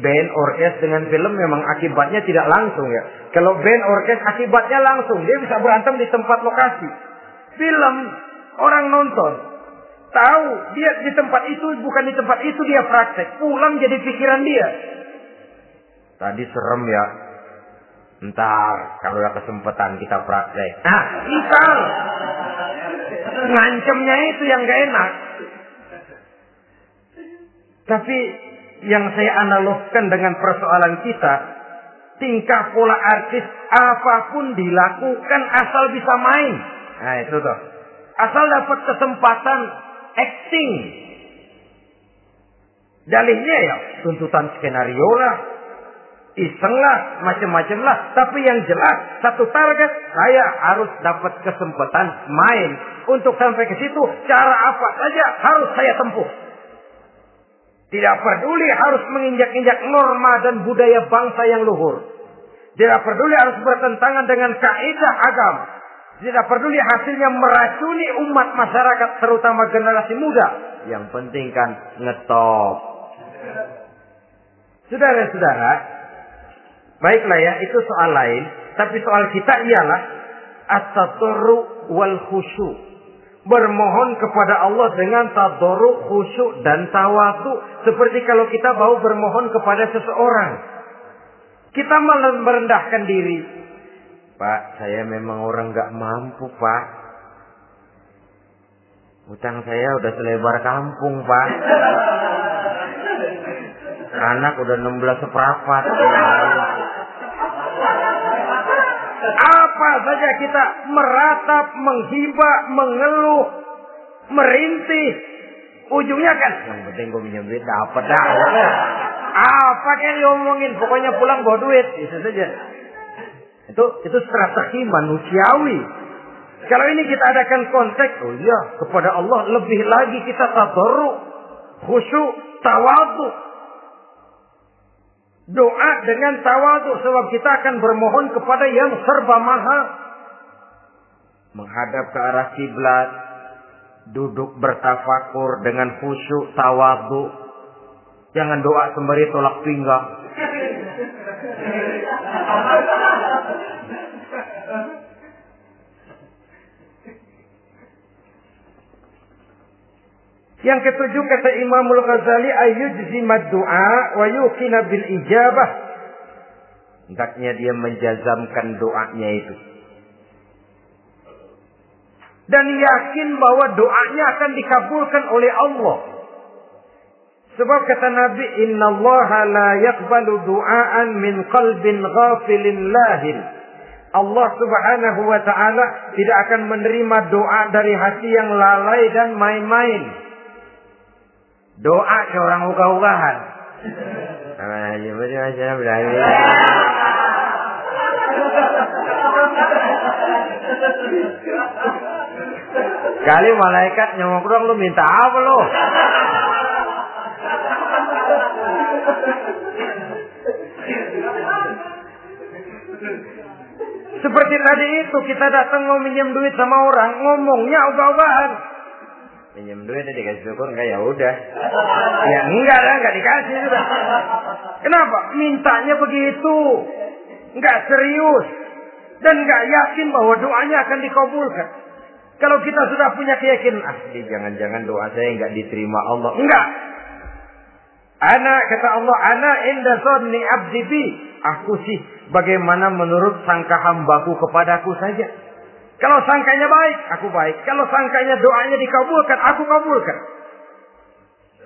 band orkes dengan film memang akibatnya tidak langsung ya. Kalau band orkes akibatnya langsung, dia bisa berantem di tempat lokasi. Film orang nonton tahu dia di tempat itu bukan di tempat itu dia praktek, pulang jadi pikiran dia. Tadi serem ya. Ntar kalau ada kesempatan kita praktek. Nah, kita ngancemnya itu yang gak enak. Tapi yang saya analogkan dengan persoalan kita, tingkah pola artis apa pun dilakukan asal bisa main. Nah itu tuh. Asal dapat kesempatan acting. Dalihnya ya tuntutan skenario lah. Iseng lah, macam-macam lah. Tapi yang jelas, satu target, saya harus dapat kesempatan main. Untuk sampai ke situ, cara apa saja harus saya tempuh. Tidak peduli harus menginjak-injak norma dan budaya bangsa yang luhur. Tidak peduli harus bertentangan dengan kaidah agama. Tidak peduli hasilnya meracuni umat masyarakat terutama generasi muda. Yang penting kan ngetop. Saudara-saudara, baiklah ya itu soal lain. Tapi soal kita ialah at-tatarru wal khusyu. Bermohon kepada Allah dengan tadarru, khusyuk dan tawatu. Seperti kalau kita mau bermohon kepada seseorang. Kita malah merendahkan diri. Pak, saya memang orang gak mampu, Pak. Utang saya udah selebar kampung, Pak. *laughs* Anak udah 16 seperempat. Apa saja kita meratap, menghibah, mengeluh, merintih. Ujungnya kan, yang penting gue minjem duit dapat dah. Apa yang diomongin, pokoknya pulang bawa duit, itu saja. Itu itu strategi manusiawi. Kalau ini kita adakan konteks, oh iya, kepada Allah lebih lagi kita tadarru, khusyuk, tawadu. Doa dengan tawadu sebab kita akan bermohon kepada yang serba maha. Menghadap ke arah kiblat, duduk bertafakur dengan khusyuk, tawadu. Jangan doa sembari tolak pinggang. *laughs* Yang ketujuh kata Imamul Ghazali ayyujzimad du'a wa yuqina bil ijabah. Hendaknya dia menjazamkan doanya itu. Dan yakin bahwa doanya akan dikabulkan oleh Allah. Sebab kata Nabi, Inna Allah la yakbalu du'aan min qalbin ghafilin lahin. Allah subhanahu wa ta'ala tidak akan menerima doa dari hati yang lalai dan main-main. Doa ke orang ugah-ugahan. Kali malaikat nyamuk dong lu minta apa lu? Seperti tadi itu kita datang mau minjem duit sama orang, ngomongnya ogah-ogahan. Minjem duit dikasih syukur enggak ya udah. Ya enggak lah, enggak dikasih sudah. Kenapa? Mintanya begitu. Enggak serius. Dan enggak yakin bahwa doanya akan dikabulkan. Kalau kita sudah punya keyakinan, ah, jangan-jangan doa saya enggak diterima Allah. Enggak. Ana kata Allah, ana inda abdi bi. Aku sih bagaimana menurut sangka hambaku kepadaku saja. Kalau sangkanya baik, aku baik. Kalau sangkanya doanya dikabulkan, aku kabulkan.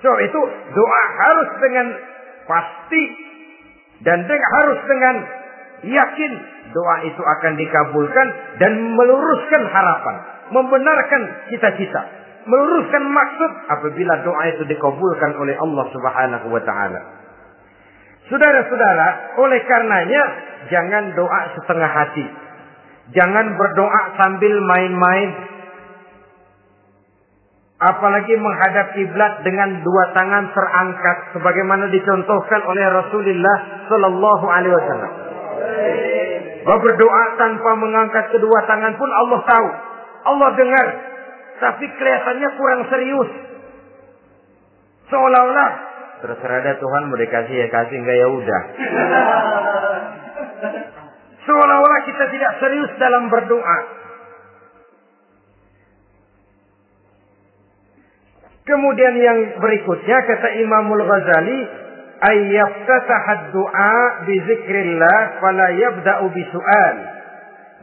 So itu doa harus dengan pasti dan dengan, harus dengan yakin doa itu akan dikabulkan dan meluruskan harapan, membenarkan cita-cita, meluruskan maksud apabila doa itu dikabulkan oleh Allah Subhanahu wa taala. Saudara-saudara, oleh karenanya jangan doa setengah hati. Jangan berdoa sambil main-main. Apalagi menghadap kiblat dengan dua tangan terangkat sebagaimana dicontohkan oleh Rasulullah sallallahu alaihi wasallam. Bahwa berdoa tanpa mengangkat kedua tangan pun Allah tahu. Allah dengar. Tapi kelihatannya kurang serius. Seolah-olah terserah ada Tuhan mau dikasih ya kasih enggak ya udah. *laughs* Seolah-olah kita tidak serius dalam berdoa. Kemudian yang berikutnya kata Imamul Ghazali, ayyaftatah du'a bi zikrillah fala yabda'u bi su'al.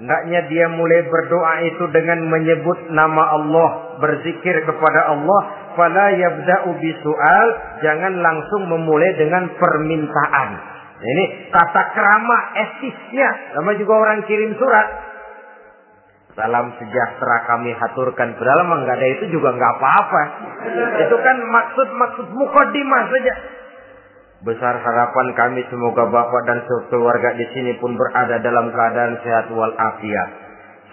Hendaknya dia mulai berdoa itu dengan menyebut nama Allah, berzikir kepada Allah, fala yabda'u bi su'al, jangan langsung memulai dengan permintaan. Ini tata kerama etisnya. Sama juga orang kirim surat. Salam sejahtera kami haturkan. Padahal memang ada itu juga nggak apa-apa. Itu kan maksud-maksud mukodimah saja. Besar harapan kami semoga Bapak dan keluarga di sini pun berada dalam keadaan sehat walafiat.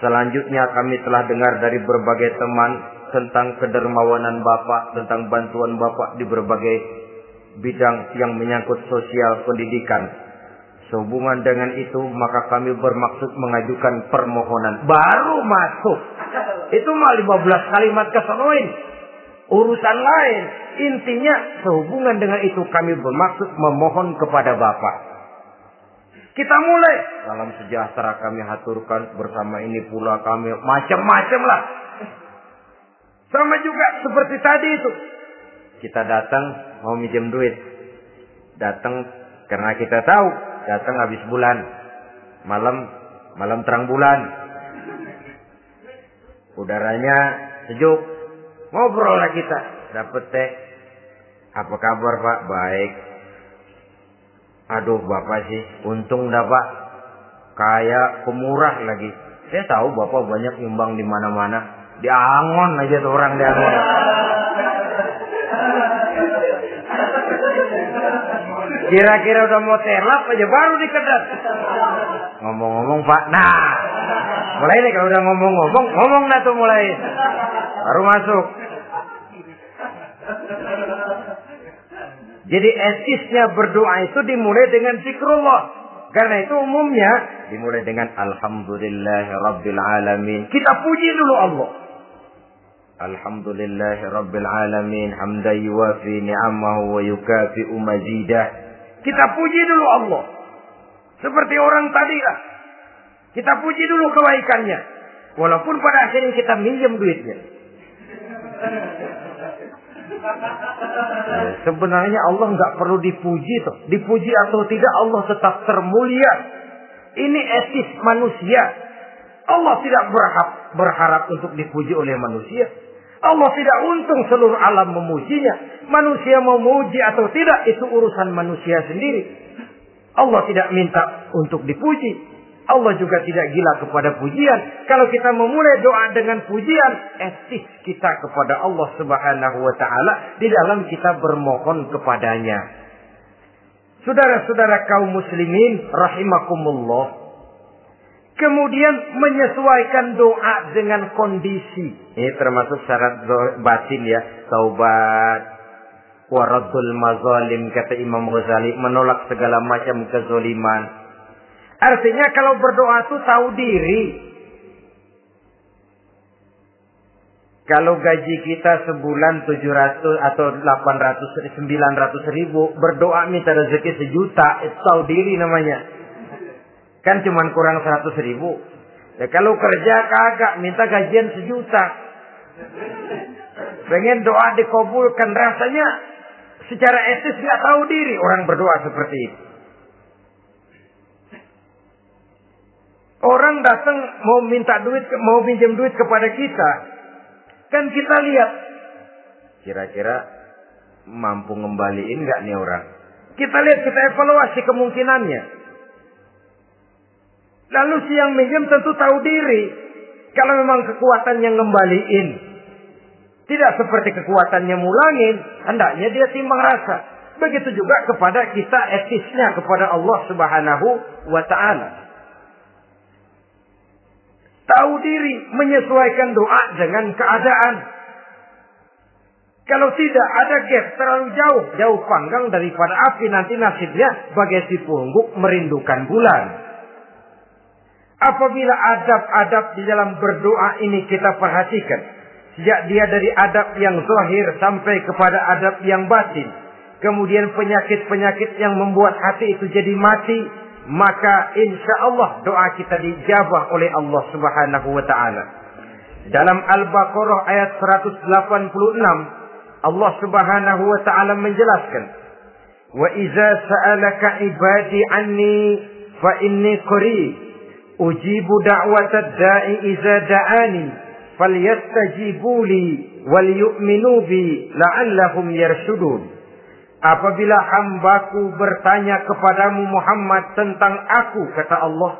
Selanjutnya kami telah dengar dari berbagai teman tentang kedermawanan Bapak, tentang bantuan Bapak di berbagai bidang yang menyangkut sosial pendidikan. Sehubungan dengan itu, maka kami bermaksud mengajukan permohonan. Baru masuk. Itu mah 15 kalimat keseluruhan urusan lain. Intinya sehubungan dengan itu kami bermaksud memohon kepada Bapak. Kita mulai. Salam sejahtera kami haturkan bersama ini pula kami macam-macam lah. Sama juga seperti tadi itu. Kita datang mau minjem duit. Datang karena kita tahu datang habis bulan. Malam malam terang bulan. Udaranya sejuk, Ngobrol lah kita. Dapat teh. Apa kabar Pak? Baik. Aduh Bapak sih. Untung dah Pak. Kayak pemurah lagi. Saya tahu Bapak banyak nyumbang di mana-mana. Di Angon aja tuh orang di Angon. Kira-kira udah mau telap aja baru dikedat. Ngomong-ngomong Pak. Nah. Mulai nih kalau udah ngomong-ngomong. Ngomong dah tuh mulai. Baru masuk. Jadi etisnya berdoa itu dimulai dengan zikrullah. Karena itu umumnya dimulai dengan Alhamdulillah Rabbil Alamin. Kita puji dulu Allah. Alhamdulillah Rabbil Alamin. Hamda yuwafi ni'amahu wa yukafi'u mazidah. Kita puji dulu Allah. Seperti orang tadi lah. Kita puji dulu kebaikannya. Walaupun pada akhirnya kita minjem duitnya. Eh, sebenarnya Allah nggak perlu dipuji tuh. Dipuji atau tidak Allah tetap termulia. Ini etis manusia. Allah tidak berharap, berharap untuk dipuji oleh manusia. Allah tidak untung seluruh alam memujinya. Manusia mau muji atau tidak itu urusan manusia sendiri. Allah tidak minta untuk dipuji. Allah juga tidak gila kepada pujian. Kalau kita memulai doa dengan pujian, etis kita kepada Allah Subhanahu wa taala di dalam kita bermohon kepadanya. Saudara-saudara kaum muslimin rahimakumullah. Kemudian menyesuaikan doa dengan kondisi. Ini termasuk syarat batin ya. Taubat, waradul mazalim kata Imam Ghazali menolak segala macam kezoliman Artinya kalau berdoa itu tahu diri. Kalau gaji kita sebulan 700 atau 800, 900 ribu. Berdoa minta rezeki sejuta. Itu tahu diri namanya. Kan cuma kurang 100 ribu. Ya, kalau kerja kagak minta gajian sejuta. Pengen doa dikabulkan. Rasanya secara etis nggak tahu diri orang berdoa seperti itu. Orang datang mau minta duit, mau pinjam duit kepada kita. Kan kita lihat. Kira-kira mampu ngembaliin nggak nih orang? Kita lihat, kita evaluasi kemungkinannya. Lalu si yang minjem tentu tahu diri. Kalau memang kekuatannya ngembaliin. Tidak seperti kekuatannya mulangin. Hendaknya dia timbang rasa. Begitu juga kepada kita etisnya kepada Allah subhanahu wa ta'ala. Tahu diri, menyesuaikan doa dengan keadaan. Kalau tidak ada gap terlalu jauh, jauh panggang daripada api nanti nasibnya bagai si pungguk merindukan bulan. Apabila adab-adab di dalam berdoa ini kita perhatikan, sejak dia dari adab yang zahir sampai kepada adab yang batin, kemudian penyakit-penyakit yang membuat hati itu jadi mati, maka insya Allah doa kita dijabah oleh Allah Subhanahu wa taala. Dalam Al-Baqarah ayat 186 Allah Subhanahu wa taala menjelaskan Wa idza sa'alaka ibadi anni fa inni qarib ujibu da'watad da'i idza da'ani falyastajibu li wal yu'minu bi la'allahum yarshudun Apabila hambaku bertanya kepadamu Muhammad tentang aku, kata Allah.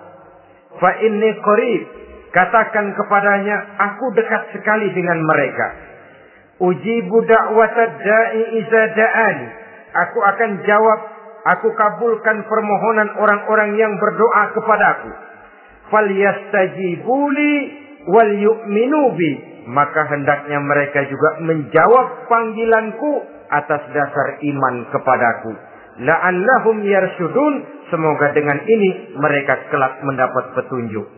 Fa inni qarib. Katakan kepadanya, aku dekat sekali dengan mereka. Ujibu da'watad da'i iza da'ani. Aku akan jawab Aku kabulkan permohonan orang-orang yang berdoa kepadaku. Falyastajibuli wal yu'minu bi. Maka hendaknya mereka juga menjawab panggilanku atas dasar iman kepadaku. La'allahum yarsudun. Semoga dengan ini mereka kelak mendapat petunjuk.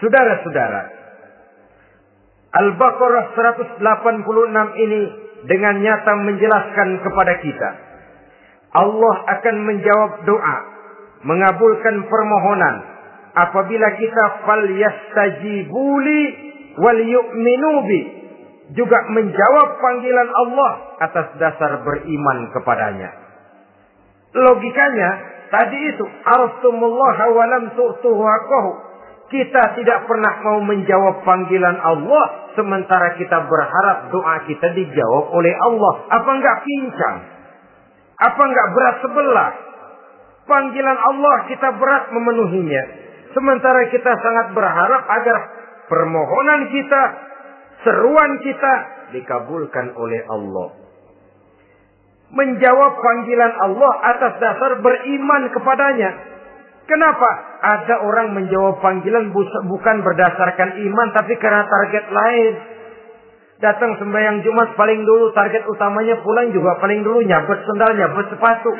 Saudara-saudara. Al-Baqarah 186 ini dengan nyata menjelaskan kepada kita. Allah akan menjawab doa. Mengabulkan permohonan. Apabila kita fal yastajibuli wal yu'minubi. Juga menjawab panggilan Allah atas dasar beriman kepadanya. Logikanya tadi itu. Wa lam Kita tidak pernah mau menjawab panggilan Allah. Sementara kita berharap doa kita dijawab oleh Allah. Apa enggak pincang? Apa enggak berat sebelah? Panggilan Allah kita berat memenuhinya. Sementara kita sangat berharap agar permohonan kita, seruan kita dikabulkan oleh Allah. Menjawab panggilan Allah atas dasar beriman kepadanya. Kenapa? Ada orang menjawab panggilan bukan berdasarkan iman tapi karena target lain. Datang sembahyang Jumat paling dulu target utamanya pulang juga paling dulu nyabet sendal, nyabet sepatu.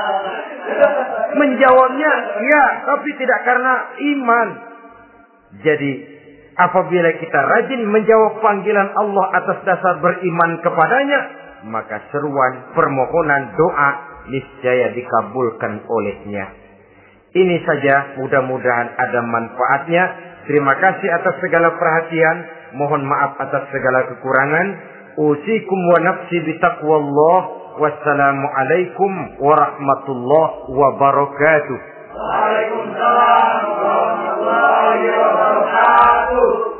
*laughs* Menjawabnya ya, tapi tidak karena iman. Jadi apabila kita rajin menjawab panggilan Allah atas dasar beriman kepadanya, maka seruan, permohonan, doa niscaya dikabulkan olehnya. Ini saja mudah-mudahan ada manfaatnya. Terima kasih atas segala perhatian. Mohon maaf atas segala kekurangan. Usikum wa nafsi bitaqwallah. Wassalamualaikum warahmatullahi wabarakatuh.
Waalaikumsalam warahmatullahi wabarakatuh.